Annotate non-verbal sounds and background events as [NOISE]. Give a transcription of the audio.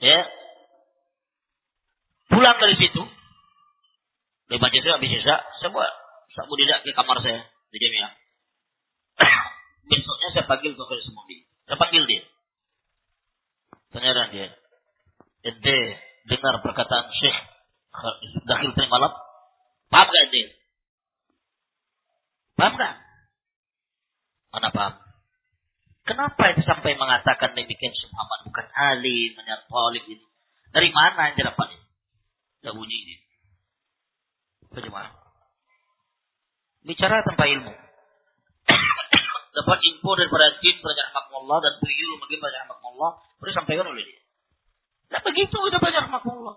Ya. Pulang dari situ. Dari saya habis saya buat sabu tidak ke kamar saya di Jamiah. [COUGHS] Besoknya saya panggil ke Semudi. Saya panggil dia. Ternyata dia. Ente dengar perkataan Syekh Dakhil tadi malam? Paham gak ente? Paham gak? Mana paham? Kenapa itu sampai mengatakan demikian Muhammad bukan alim, menyat talib itu? Dari mana yang dapat ini? Tidak bunyi ini. Bagaimana? Bicara tanpa ilmu. [COUGHS] dapat info daripada jin pada Allah dan beliau bagaimana Allah, baru sampaikan oleh dia. Nah begitu udah banyak Allah.